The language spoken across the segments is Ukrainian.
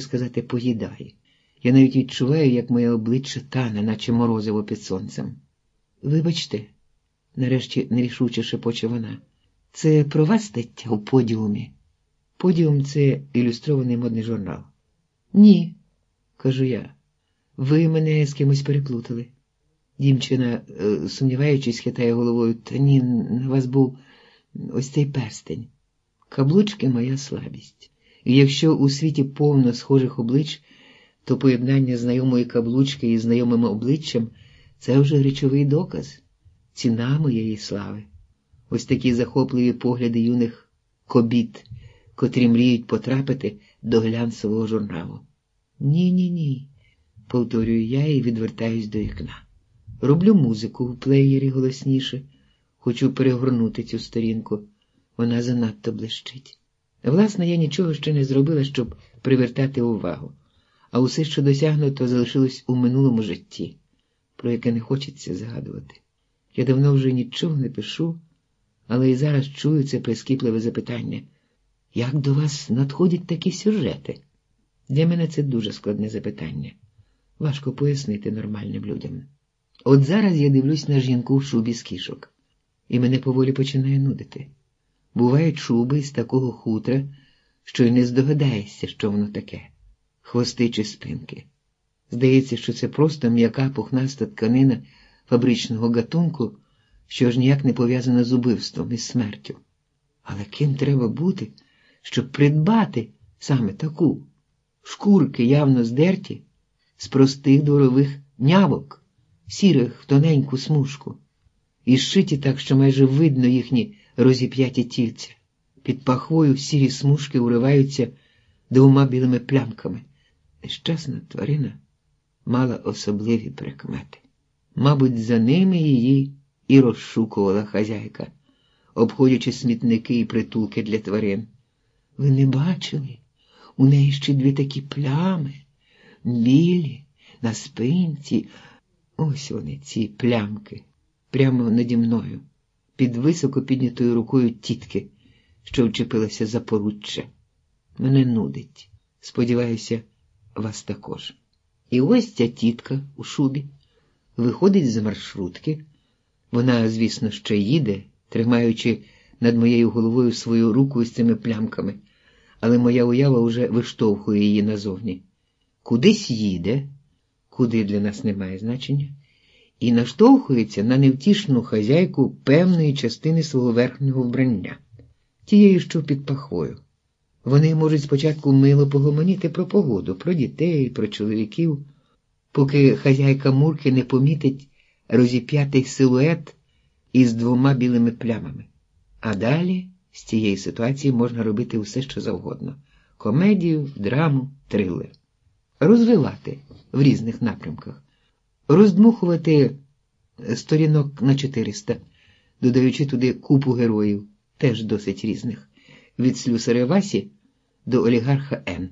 сказати, поїдає. Я навіть відчуваю, як моє обличчя тане, наче морозиво під сонцем. Вибачте, нарешті нерішуче шепоче вона, це про вас стаття у подіумі. Подіум це ілюстрований модний журнал. Ні, кажу я. Ви мене з кимось переплутали. Дівчина, е, сумніваючись, хитає головою, та ні, на вас був ось цей перстень. Каблучки моя слабість. І якщо у світі повно схожих облич, то поєднання знайомої каблучки із знайомим обличчям це вже речовий доказ, ціна моєї слави. Ось такі захопливі погляди юних кобіт, котрі мріють потрапити до глянцевого журналу. Ні, ні, ні, повторюю я і відвертаюсь до вікна. Роблю музику в плеєрі голосніше, хочу перегорнути цю сторінку, вона занадто блищить. Власне, я нічого ще не зробила, щоб привертати увагу, а усе, що досягнуто, залишилось у минулому житті, про яке не хочеться згадувати. Я давно вже нічого не пишу, але і зараз чую це прискіпливе запитання. Як до вас надходять такі сюжети? Для мене це дуже складне запитання. Важко пояснити нормальним людям. От зараз я дивлюсь на жінку в шубі з кішок, і мене поволі починає нудити. Бувають шуби з такого хутра, що й не здогадаєшся, що воно таке, хвости чи спинки. Здається, що це просто м'яка пухнаста тканина фабричного гатунку, що ж ніяк не пов'язана з убивством і смертю. Але ким треба бути, щоб придбати саме таку шкурки явно здерті з простих дворових нявок, сірих в тоненьку смужку, і зшиті так, що майже видно їхні розіп'яті тільця. Під пахвою сірі смужки уриваються двома білими плямками. Нещасна тварина мала особливі прикмети. Мабуть, за ними її і розшукувала хазяйка, обходячи смітники і притулки для тварин. Ви не бачили? У неї ще дві такі плями, білі, на спинці. Ось вони, ці плямки, прямо наді мною, під високо піднятою рукою тітки, що вчепилася за поруччя. Мене нудить. Сподіваюся, вас також. І ось ця тітка у шубі виходить з маршрутки. Вона, звісно, ще їде, тримаючи над моєю головою свою руку з цими плямками, але моя уява вже виштовхує її назовні. Кудись їде, куди для нас немає значення, і наштовхується на невтішну хазяйку певної частини свого верхнього вбрання, тієї, що під пахвою. Вони можуть спочатку мило погомоніти про погоду, про дітей, про чоловіків, поки хазяйка Мурки не помітить розіп'ятий силует із двома білими плямами. А далі з цієї ситуації можна робити усе, що завгодно: комедію, драму, трилер. Розвивати в різних напрямках, роздмухувати сторінок на 400, додаючи туди купу героїв, теж досить різних, від слюсаря Васі до олігарха Н.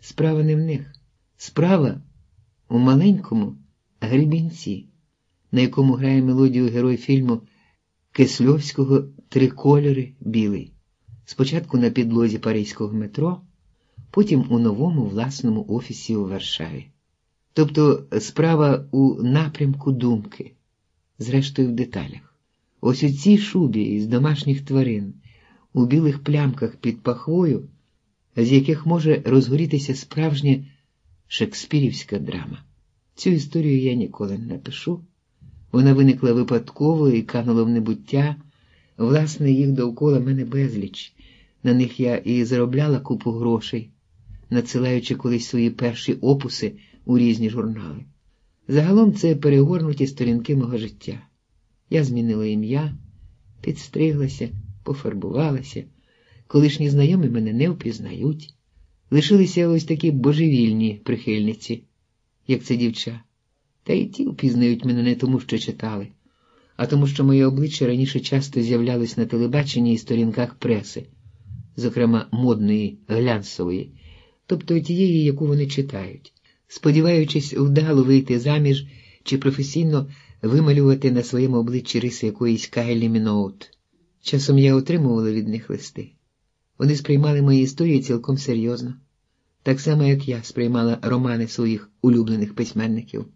Справа не в них. Справа у маленькому гребінці, на якому грає мелодію герой фільму Кисльовського Три кольори білий. Спочатку на підлозі Паризького метро, потім у новому власному офісі у Варшаві. Тобто справа у напрямку думки, зрештою в деталях. Ось у цій шубі із домашніх тварин, у білих плямках під пахвою, з яких може розгорітися справжня шекспірівська драма. Цю історію я ніколи не напишу. Вона виникла випадково і канула в небуття. Власне, їх довкола мене безліч. На них я і заробляла купу грошей, надсилаючи колись свої перші опуси у різні журнали. Загалом це перегорнуті сторінки мого життя. Я змінила ім'я, підстриглася, пофарбувалася. Колишні знайомі мене не впізнають. Лишилися ось такі божевільні прихильниці, як це дівча. Та й ті впізнають мене не тому, що читали, а тому, що моє обличчя раніше часто з'являлось на телебаченні і сторінках преси, зокрема модної, глянцевої, тобто тієї, яку вони читають, сподіваючись вдало вийти заміж чи професійно вималювати на своєму обличчі риси якоїсь Кайлі Міноут. Часом я отримувала від них листи. Вони сприймали мої історії цілком серйозно. так само, як я сприймала романи своїх улюблених письменників.